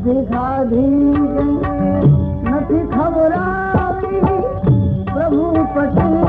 નથી ખાધી નથી ખવડાવી પ્રભુ પટેલ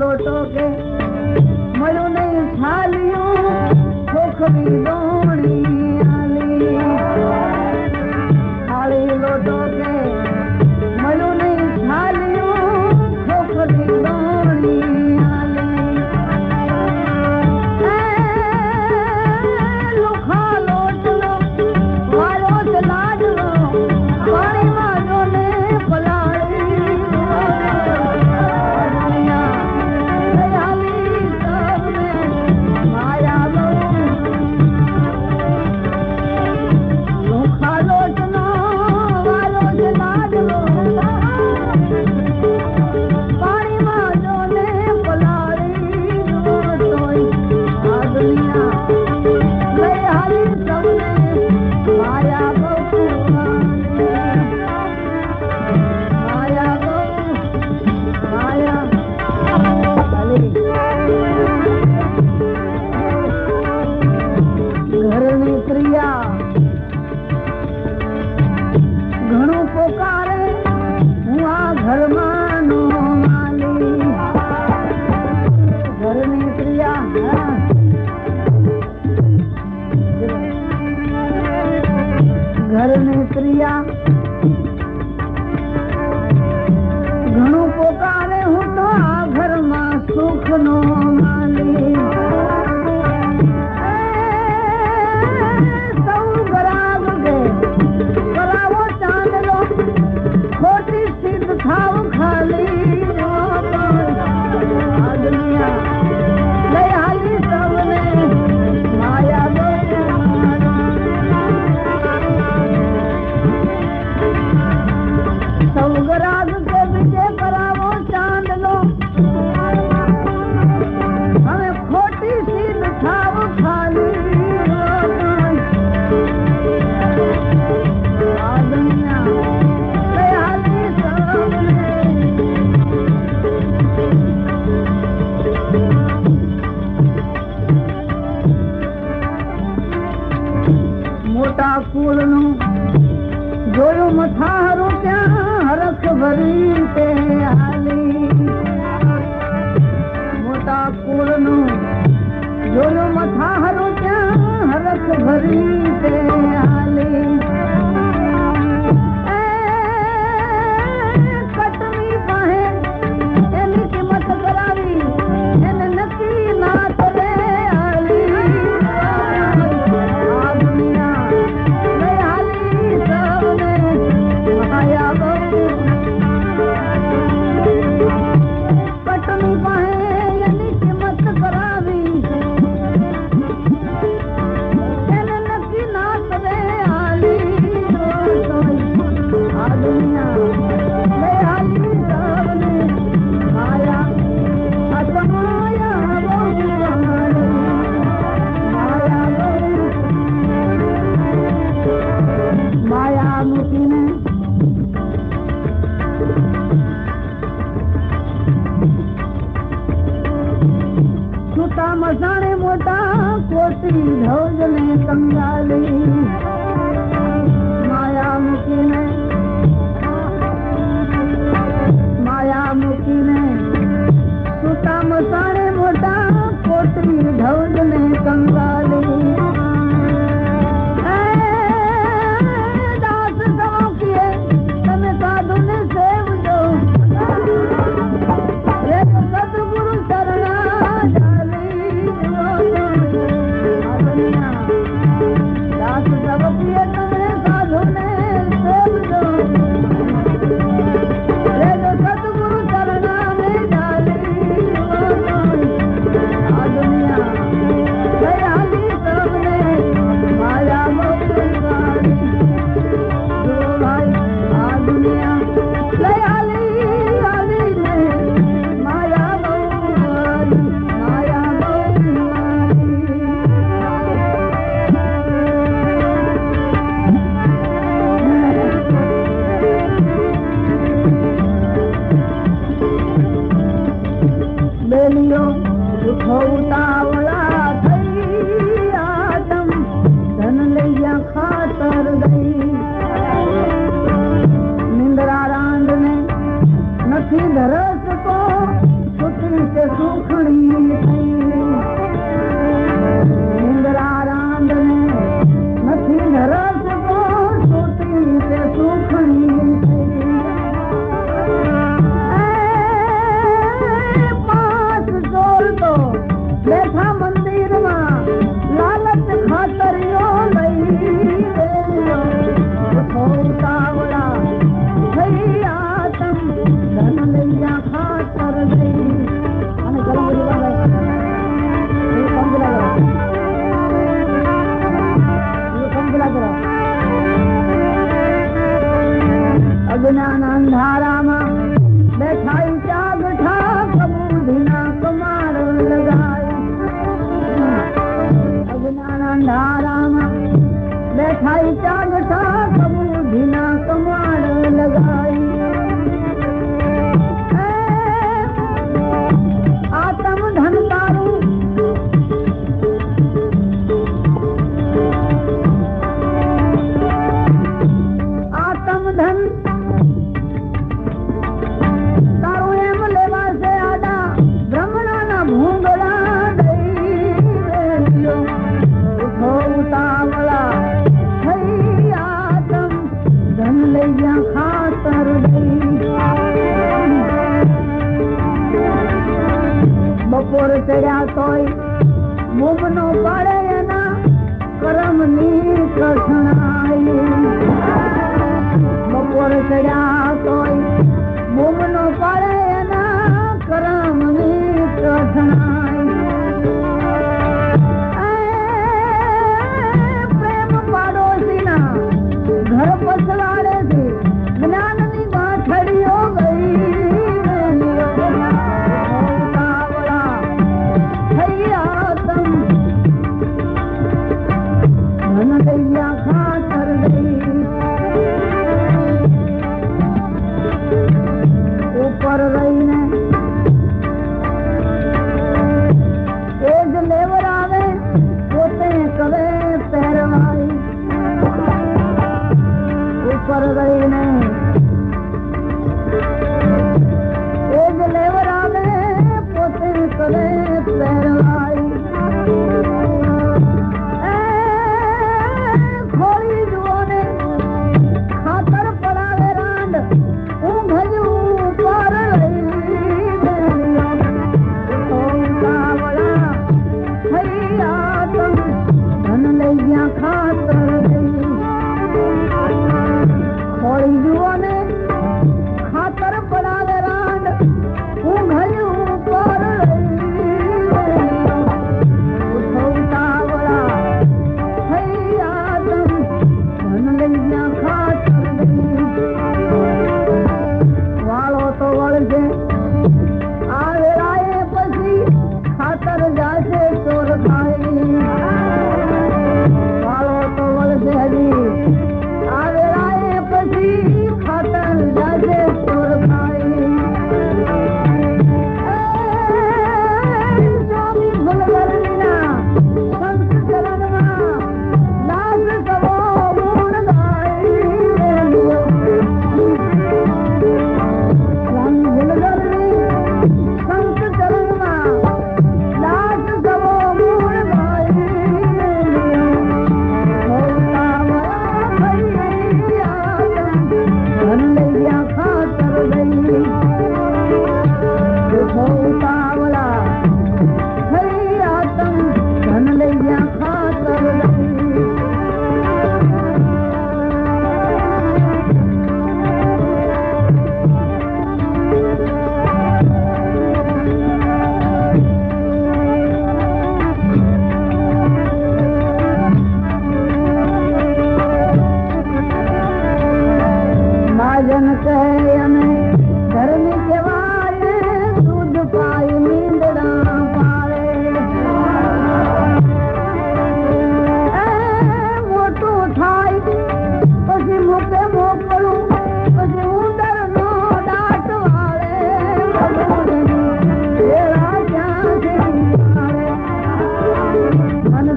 लौटोगे मरो नहीं छालियों खोखबी दरिया મોટા કોટી ધવજને કંગાલી भौता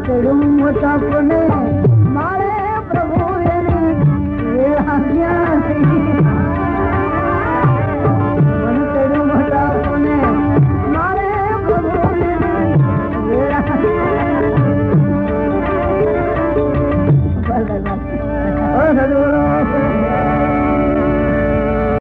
चढ़ूं सपने तो